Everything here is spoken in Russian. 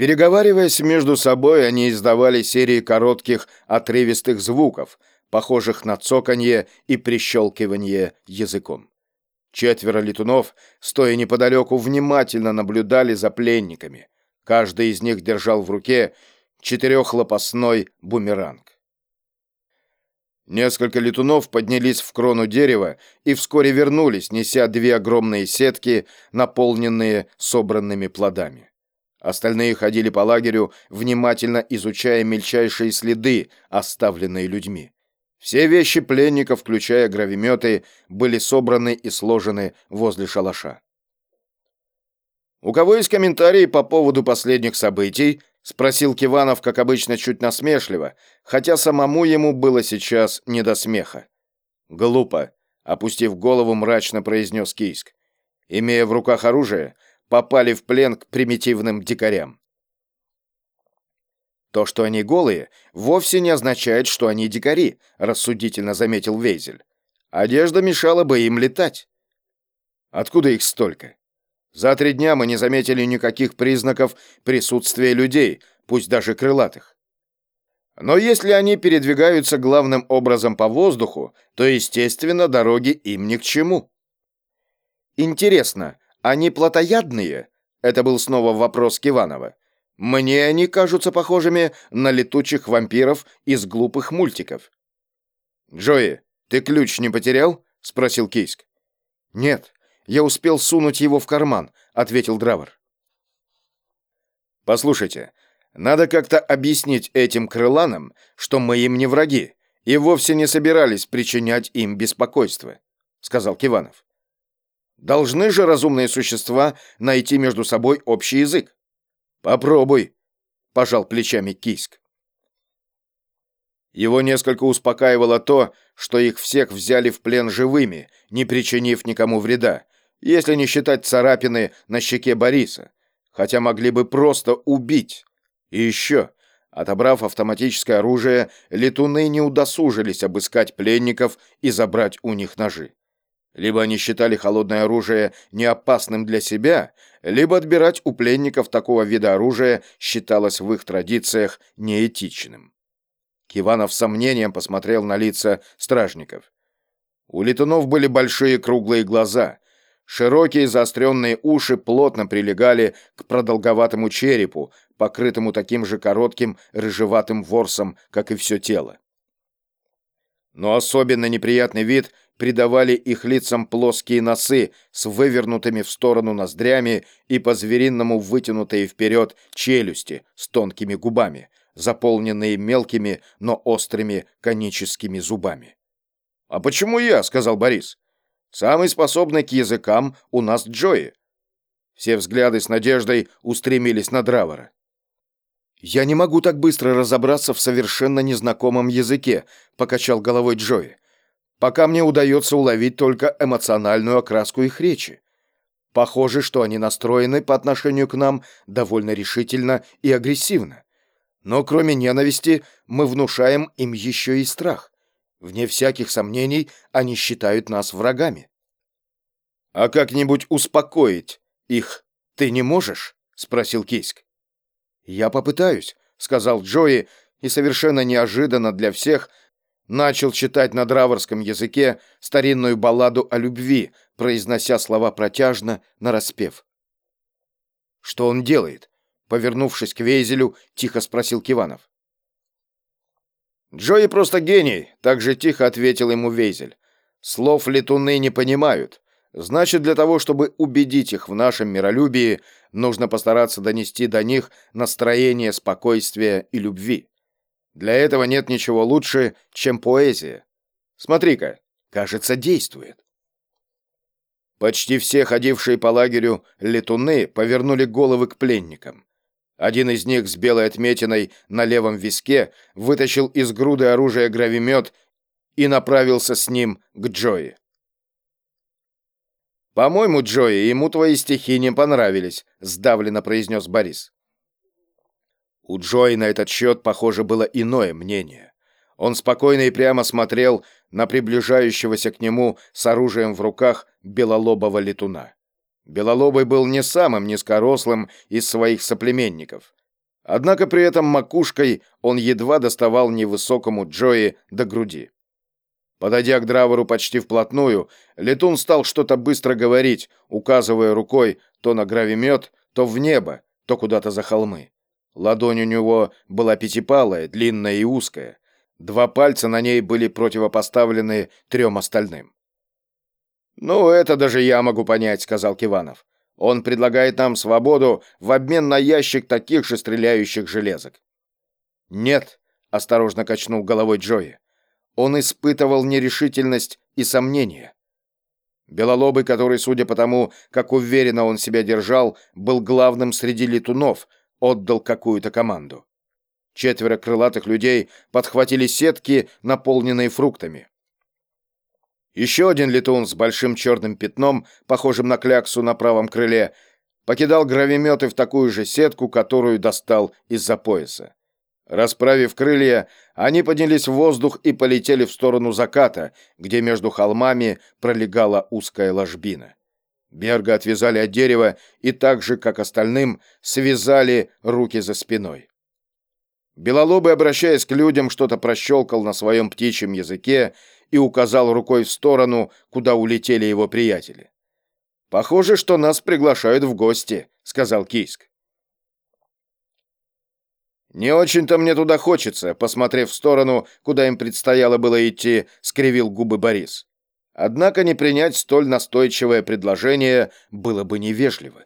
Переговариваясь между собой, они издавали серии коротких, отрывистых звуков, похожих на цоканье и прищелкивание языком. Четверо летунов, стоя неподалеку, внимательно наблюдали за пленниками. Каждый из них держал в руке четырехлопастной бумеранг. Несколько летунов поднялись в крону дерева и вскоре вернулись, неся две огромные сетки, наполненные собранными плодами. Остальные ходили по лагерю, внимательно изучая мельчайшие следы, оставленные людьми. Все вещи пленников, включая гравиметы, были собраны и сложены возле шалаша. «У кого есть комментарии по поводу последних событий?» — спросил Киванов, как обычно, чуть насмешливо, хотя самому ему было сейчас не до смеха. «Глупо», — опустив голову, мрачно произнес Кийск. «Имея в руках оружие, попали в плен к примитивным дикарям. То, что они голые, вовсе не означает, что они дикари, рассудительно заметил Вейзель. Одежда мешала бы им летать. Откуда их столько? За три дня мы не заметили никаких признаков присутствия людей, пусть даже крылатых. Но если они передвигаются главным образом по воздуху, то, естественно, дороги им ни к чему. Интересно, они плотоядные? Это был снова вопрос Киванова. Мне они кажутся похожими на летучих вампиров из глупых мультиков. «Джои, ты ключ не потерял?» — спросил Кейск. «Нет, я успел сунуть его в карман», — ответил Дравер. «Послушайте, надо как-то объяснить этим крыланам, что мы им не враги и вовсе не собирались причинять им беспокойство», — сказал Киванов. «Должны же разумные существа найти между собой общий язык. «Попробуй», — пожал плечами Киск. Его несколько успокаивало то, что их всех взяли в плен живыми, не причинив никому вреда, если не считать царапины на щеке Бориса, хотя могли бы просто убить. И еще, отобрав автоматическое оружие, летуны не удосужились обыскать пленников и забрать у них ножи. Либо они считали холодное оружие неопасным для себя, либо отбирать у пленников такого вида оружия считалось в их традициях неэтичным. Киванов с сомнением посмотрел на лица стражников. У летунов были большие круглые глаза, широкие заостренные уши плотно прилегали к продолговатому черепу, покрытому таким же коротким рыжеватым ворсом, как и все тело. Но особенно неприятный вид придавали их лицам плоские носы с вывернутыми в сторону ноздрями и по-звериному вытянутые вперед челюсти с тонкими губами, заполненные мелкими, но острыми коническими зубами. «А почему я?» — сказал Борис. «Самый способный к языкам у нас Джои». Все взгляды с надеждой устремились на Дравера. «Я не могу так быстро разобраться в совершенно незнакомом языке», — покачал головой Джои пока мне удается уловить только эмоциональную окраску их речи. Похоже, что они настроены по отношению к нам довольно решительно и агрессивно. Но кроме ненависти мы внушаем им еще и страх. Вне всяких сомнений они считают нас врагами. «А как-нибудь успокоить их ты не можешь?» — спросил Кийск. «Я попытаюсь», — сказал Джои, и совершенно неожиданно для всех начал читать на драворском языке старинную балладу о любви, произнося слова протяжно, нараспев. «Что он делает?» Повернувшись к Вейзелю, тихо спросил Киванов. «Джои просто гений», — так же тихо ответил ему Вейзель. «Слов летуны не понимают. Значит, для того, чтобы убедить их в нашем миролюбии, нужно постараться донести до них настроение спокойствия и любви. Для этого нет ничего лучше, чем поэзия. Смотри-ка, кажется, действует. Почти все ходившие по лагерю летуны повернули головы к пленникам. Один из них с белой отметиной на левом виске вытащил из груды оружия гравимет и направился с ним к Джои. «По-моему, Джои, ему твои стихи не понравились», — сдавленно произнес Борис. У Джои на этот счет, похоже, было иное мнение. Он спокойно и прямо смотрел на приближающегося к нему с оружием в руках белолобого летуна. Белолобый был не самым низкорослым из своих соплеменников. Однако при этом макушкой он едва доставал невысокому Джои до груди. Подойдя к Дравору почти вплотную, летун стал что-то быстро говорить, указывая рукой то на гравимет, то в небо, то куда-то за холмы. Ладонь у него была пятипалая, длинная и узкая. Два пальца на ней были противопоставлены трем остальным. «Ну, это даже я могу понять», — сказал Киванов. «Он предлагает нам свободу в обмен на ящик таких же стреляющих железок». «Нет», — осторожно качнул головой Джои. Он испытывал нерешительность и сомнения. Белолобый, который, судя по тому, как уверенно он себя держал, был главным среди летунов, отдал какую-то команду. Четверо крылатых людей подхватили сетки, наполненные фруктами. Еще один летун с большим черным пятном, похожим на кляксу на правом крыле, покидал гравиметы в такую же сетку, которую достал из-за пояса. Расправив крылья, они поднялись в воздух и полетели в сторону заката, где между холмами пролегала узкая ложбина. Берга отвязали от дерева и так же, как остальным, связали руки за спиной. Белолобый, обращаясь к людям, что-то прощелкал на своем птичьем языке и указал рукой в сторону, куда улетели его приятели. «Похоже, что нас приглашают в гости», — сказал Кийск. «Не очень-то мне туда хочется», — посмотрев в сторону, куда им предстояло было идти, скривил губы Борис. Однако не принять столь настойчивое предложение было бы невежливо.